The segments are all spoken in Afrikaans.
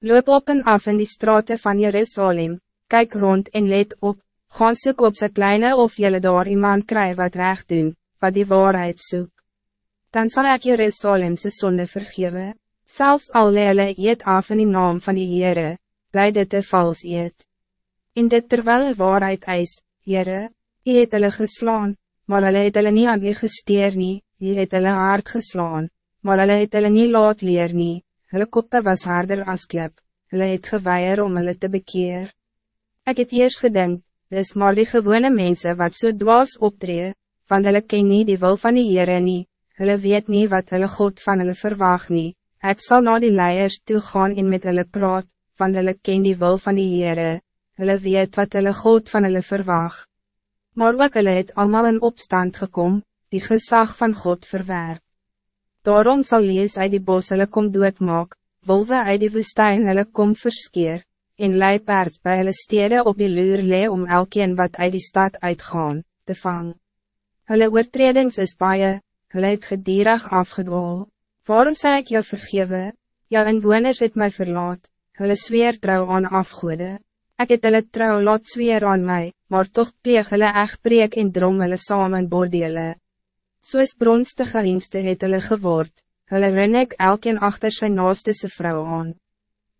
Loop op en af in die straten van Jerusalem, kijk rond en let op, gaan soek op sy pleine of jylle daar iemand kry wat recht doen, wat die waarheid soek. Dan zal ik Jerusalem sy sonde vergewe, selfs al jylle eet af in die naam van die Heere, bly dit te vals eet. In dit terwijl waarheid eis, Heere, jy het hulle geslaan, maar hulle het hulle nie aan wie gesteer nie, jy het hulle hard geslaan, maar hulle het hulle nie laat leer nie, hulle koppe was harder as klip, hulle het geweier om hulle te bekeer. Ik het eers gedink, dis maar die gewone mensen wat so dwaas optree, van hulle ken nie die wil van die Heere nie, hulle weet nie wat hulle God van hulle verwacht nie, ek sal na die leiers toe gaan en met hulle praat, van hulle ken die wil van die Heere, hulle weet wat hulle God van hulle verwacht maar ook hulle het allemaal in opstand gekom, die gezag van God verwerp. Daarom zal lees uit die bos hulle kom doodmaak, wolwe uit die woestijn hulle kom verskeer, en leipaard by hulle stede op die luur lee om elkeen wat uit die stad uitgaan, te vang. Hulle oortredings is baie, hulle het gedierig afgedwal. Waarom sê ik jou vergewe, jou inwoners het mij verlaat, hulle zweer trouw aan afgoede. Ik het hulle trouw laat zweer aan mij, maar toch pleeg hulle echtbreek en drom hulle samen bordele. Soos bronstige geriemste het hulle geword, hulle rin ek elkeen achter sy naaste se vrou aan.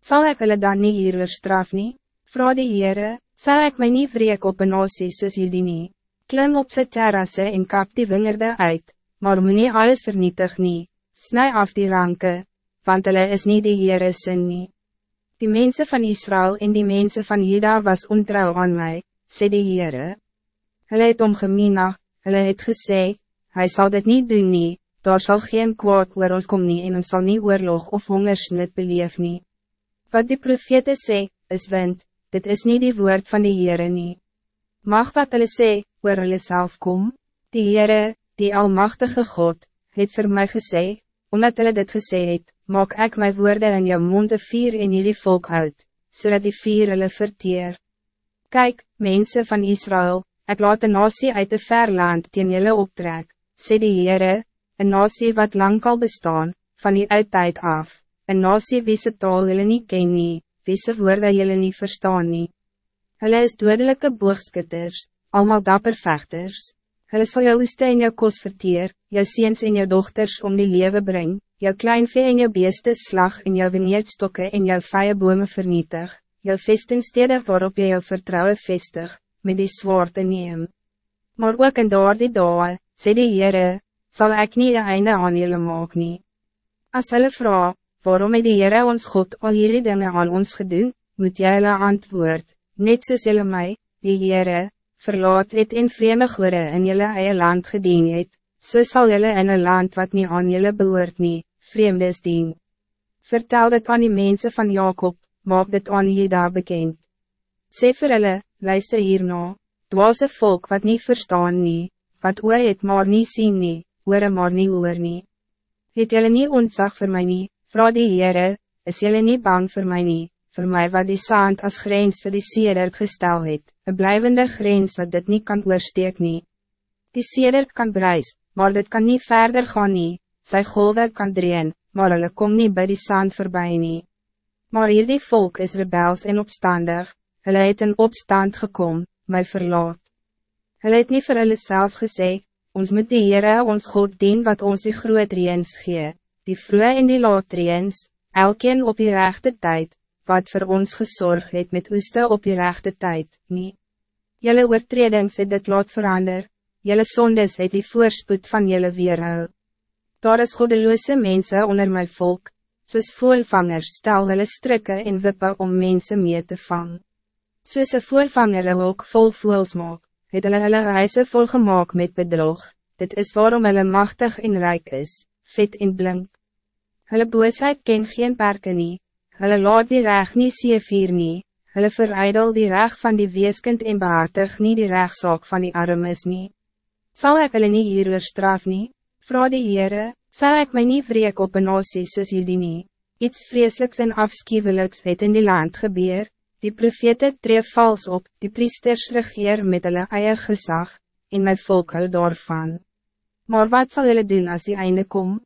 Zal ik hulle dan niet hier weer straf nie? Vra die Heere, sal ek my nie vreek op een nasie soos hierdie nie? Klim op sy terrasse en kap die wingerde uit, maar moet nie alles vernietig nie, snij af die ranke, want hulle is niet die Heere sin nie. Die mensen van Israël en die mensen van Juda was ontrouw aan mij, sê die Heere. Hulle het omgeminag, hulle het gesê, hy sal dit niet doen nie, daar sal geen kwaad oor ons kom nie en ons sal nie oorlog of hongersnit beleef nie. Wat die profete sê, is wind, dit is niet die woord van die Heere nie. Mag wat hulle sê, oor hulle self kom, die Heere, die Almachtige God, het voor mij gesê, omdat hulle dit gesê het, maak ik mijn woorden in jou mond vier in jullie volk uit, zodat die vier hulle verteer. Kijk, mensen van Israël, ik laat een nasie uit de ver land teen jullie optrek, sê die Heere, een nasie wat lang al bestaan, van die uittijd af, een nasie wie se taal jullie niet ken nie, wie se woorde jullie niet verstaan nie. Hulle is dodelijke boogskutters, allemaal dapper vechters. Hulle sal jou oeste en jou kos verteer, jou seens en jou dochters om die leven brengen jou kleinvee en jou beeste slag en jou veneerdstokke en jou vije bome vernietig, jou vestingstede waarop jy jou vertrouwen vestig, met die zwaarte neem. Maar ook in daar die dae, sê die Heere, sal ek nie een einde aan julle maak nie. As hulle vraag, waarom het die Heere ons God al hierdie dinge aan ons gedoen, moet jy hulle antwoord, net soos julle my, die Heere, verlaat het en vreemde goede in julle eie land gedien het, so sal julle in een land wat niet aan julle behoort nie, vreemdes dien. Vertel dit aan die mensen van Jacob, maak dit aan je daar bekend. Sê vir hulle, luister hierna, dwaalse volk wat niet verstaan nie, wat oor het maar niet zien nie, oor maar nie oor nie. Het julle nie ontzag vir my nie, vraag die Heere, is julle nie bang voor mij nie, voor mij wat die saand als grens voor die sedert gestel het, een blijvende grens wat dit niet kan oorsteek nie. Die sedert kan bruis, maar dit kan niet verder gaan nie, sy golwe kan dreen, maar hulle kom niet bij die sand voorbij nie. Maar hierdie volk is rebels en opstandig, hulle het in opstand gekom, my verlaat. Hulle het nie vir hulle self gesê, ons moet die Heere ons God dien wat ons die groot reens gee, die vroege en die laat reens, elkeen op die rechte tijd, wat voor ons gezorgd het met oeste op die rechte tijd, niet. Jelle oortredings het dit laat verander, jelle sondes het die voorspoed van jelle weerhou. Daar is goddeloze mensen onder mijn volk, soos voelvangers stel hulle strikke en wippe om mensen mee te vangen. Soos een voelvanger een ook vol voels maak, het hulle hulle reise vol gemaakt met bedrog, dit is waarom hulle machtig en rijk is, vet en blink. Hulle boosheid ken geen perken nie, hulle laat die reg nie seevier nie, hulle verijdel die reg van die weeskind en behartig nie die rechtszaak van die armes nie. Zal ik hulle nie hier straf nie? Vra die Heere, sal ek my nie vreek op een nasie soos jullie nie. Iets vreselijks en afschuwelijks het in die land gebeur, die profete tree vals op, die priesters regeer met hulle eie gezag, en my volk hou daarvan. Maar wat zal jullie doen als die einde komt?